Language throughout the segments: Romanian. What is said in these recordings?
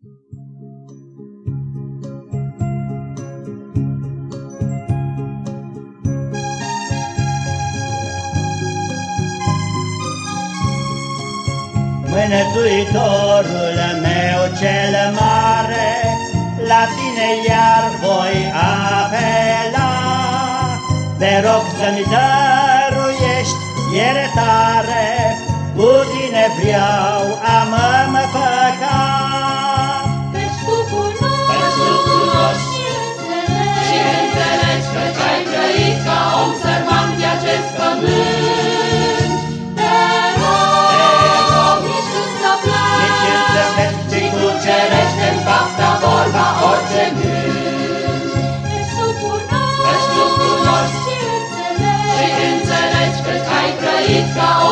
Mânătuitorul meu cel mare, La tine iar voi apela. Te rog să-mi dăruiești iertare, Cu tine vreau a mă făca.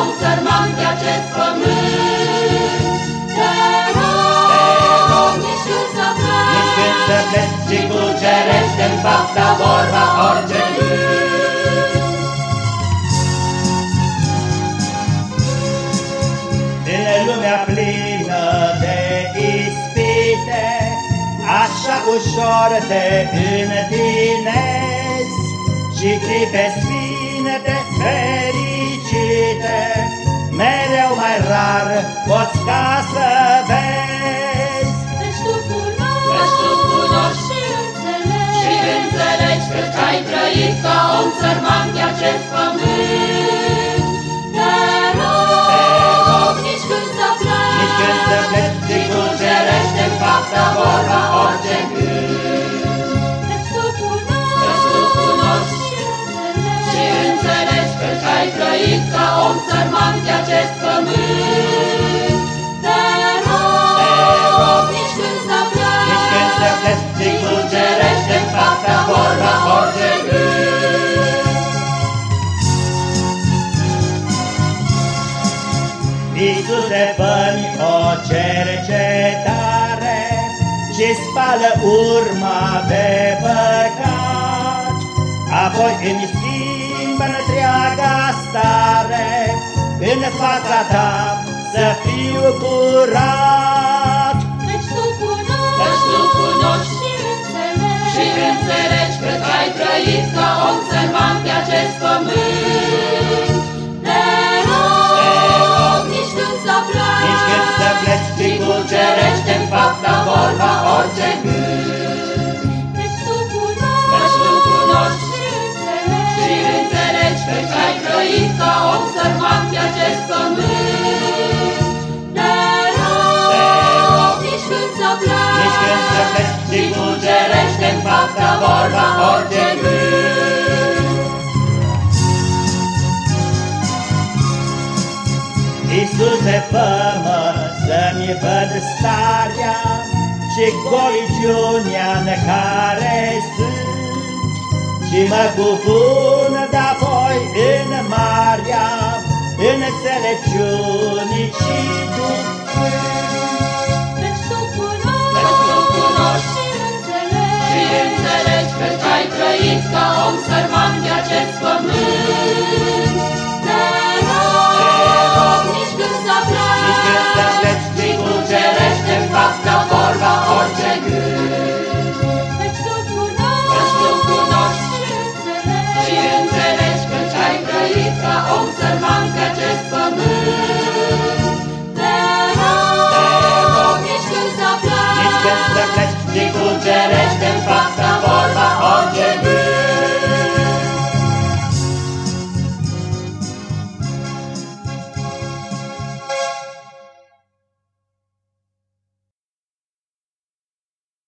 Om sărman de acest pământ. Te rog, Te rog nici când să pleci, nici când să pleci, și cucerește în fapta vorba orice gând. În lumea plină de ispite, așa ușor te întinezi și clipe sfinte fericite, mereu mai rar poți ca să vezi. Deci tu cunoști, deci tu cunoști și înțelegi, și înțelegi că ai trăit ca om sărman de acest pământ. Te rog, Te rog nici când să pleci, nici când să pleci, și cucerește în fapta vorba orice ca om sărman de acest pământ. Te rog, Te rog nici când să pleci, nici când să pleci, și cucerește în fapta vorba orice gând. Iisuse, fă-mi o cercetare și spală urma de păcat, apoi îmi schimbă întreaga stare, în fața ta să fiu curat. Deci tu cunoști, deci tu cunoști și înțelegi, și înțelegi că ai trăit ca om sărman pe acest pământ. Te rog, Te rog nici când să pleci, nici când să pleci, și cucerește în fapta vorba orice gând. golici unea care sunt. Și mă cufun de-apoi în marea înțelepciunii și duc deci, deci tu cunoști și înțelegi. Și înțelegi ai trăit ca om sărman de acest pământ. left, left,